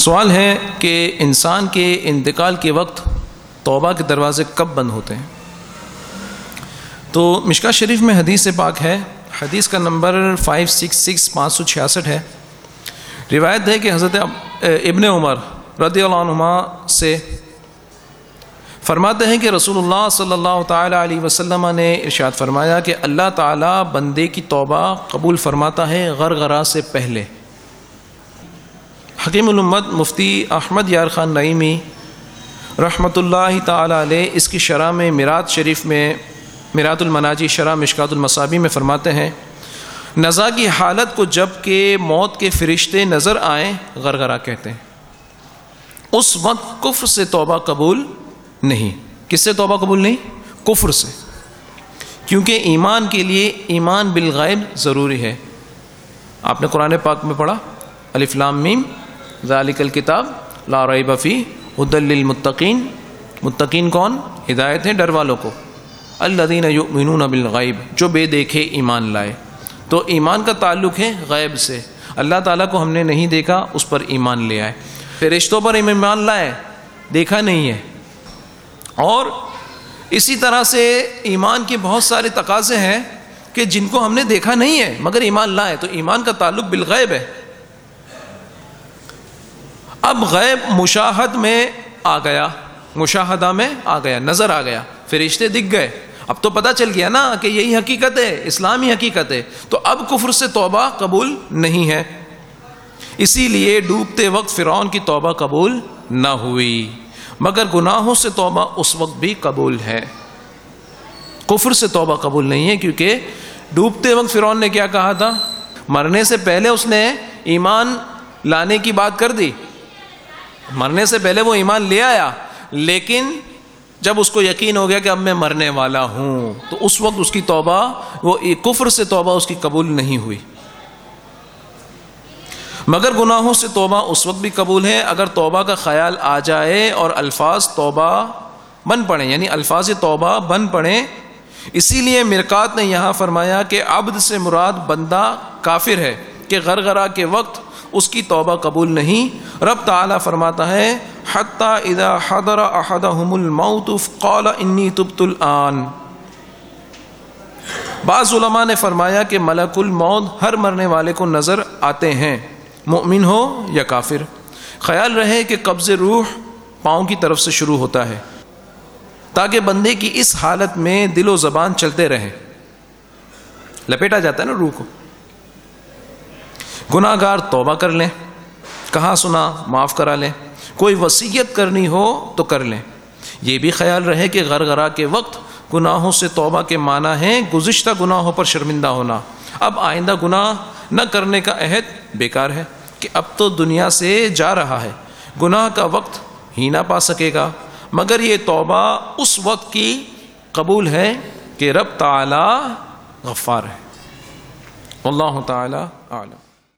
سوال ہے کہ انسان کے انتقال کے وقت توبہ کے دروازے کب بند ہوتے ہیں؟ تو مشکا شریف میں حدیث سے پاک ہے، حدیث کا نمبر فائیو سکس سکس پانچ سو چھیاسٹھ ہے۔ روایت ہے کہ حضرت ابن عمر رضی اللہ عنہما سے فرماتے ہیں کہ رسول اللہ صلی اللہ تعالیٰ علیہ وسلم نے ارشاد فرمایا کہ اللہ تعالیٰ بندے کی توبہ قبول فرماتا ہے غرغرہ سے پہلے۔ حکیم الامت مفتی احمد یار خان نعیمی رحمۃ اللہ تعالیٰ علیہ اس کی شرح میں میرات شریف میں، میرات المناجی شرح مشکات المصابی میں فرماتے ہیں، نزا کی حالت کو جبکہ موت کے فرشتے نظر آئیں، غرغرہ کہتے ہیں۔ اس وقت کفر سے توبہ قبول نہیں۔ کس سے توبہ قبول نہیں؟ کفر سے۔ کیونکہ ایمان کے لیے ایمان بالغیب ضروری ہے۔ آپ نے قرآن پاک میں پڑھا الفلام میم۔ ذالک الکتاب لا ریب فی حد للمتقین۔ متقین کون؟ ہدایت ہیں ڈر والوں کو۔ الذین یؤمنون بالغیب، جو بے دیکھے ایمان لائے۔ تو ایمان کا تعلق ہے غیب سے۔ اللہ تعالیٰ کو ہم نے نہیں دیکھا، اس پر ایمان لے آئے۔ پھر رشتوں پر ایمان لائے، دیکھا نہیں ہے۔ اور اسی طرح سے ایمان کے بہت سارے تقاضے ہیں کہ جن کو ہم نے دیکھا نہیں ہے، مگر ایمان لائے۔ تو ایمان کا تعلق بالغیب ہے۔ اب غیب مشاہد میں آ گیا، مشاہدہ میں آ گیا، نظر آ گیا، فرشتے دکھ گئے۔ اب تو پتہ چل گیا نا کہ یہی حقیقت ہے، اسلامی حقیقت ہے۔ تو اب کفر سے توبہ قبول نہیں ہے۔ اسی لیے ڈوبتے وقت فرعون کی توبہ قبول نہ ہوئی۔ مگر گناہوں سے توبہ اس وقت بھی قبول ہے۔ کفر سے توبہ قبول نہیں ہے کیونکہ ڈوبتے وقت فرعون نے کیا کہا تھا؟ مرنے سے پہلے اس نے ایمان لانے کی بات کر دی۔ مرنے سے پہلے وہ ایمان لے آیا، لیکن جب اس کو یقین ہو گیا کہ اب میں مرنے والا ہوں، تو اس وقت اس کی توبہ، وہ کفر سے توبہ اس کی قبول نہیں ہوئی۔ مگر گناہوں سے توبہ اس وقت بھی قبول ہے۔ اگر توبہ کا خیال آ جائے اور الفاظ توبہ بن پڑے یعنی الفاظ توبہ بن پڑے، اسی لیے مرکات نے یہاں فرمایا کہ عبد سے مراد بندہ کافر ہے، کہ غرغرہ کے وقت اس کی توبہ قبول نہیں۔ رب تعالیٰ فرماتا ہے، حتیٰ اذا حضر احدهم الموت قال انی تبت الان۔ بعض علماء نے فرمایا کہ ملک الموت ہر مرنے والے کو نظر آتے ہیں مؤمن ہو یا کافر۔ خیال رہے کہ قبض روح پاؤں کی طرف سے شروع ہوتا ہے، تاکہ بندے کی اس حالت میں دل و زبان چلتے رہیں۔ لپیٹا جاتا ہے نا روح کو۔ گناہ گار توبہ کر لیں، کہاں سنا معاف کرا لیں، کوئی وسیعت کرنی ہو تو کر لیں۔ یہ بھی خیال رہے کہ غرغرہ کے وقت گناہوں سے توبہ کے معنی ہیں گزشتہ گناہوں پر شرمندہ ہونا۔ اب آئندہ گناہ نہ کرنے کا عہد بیکار ہے کہ اب تو دنیا سے جا رہا ہے۔ گناہ کا وقت ہی نہ پا سکے گا۔ مگر یہ توبہ اس وقت کی قبول ہے کہ رب تعالی غفار ہے۔ اللہ تعالی عالم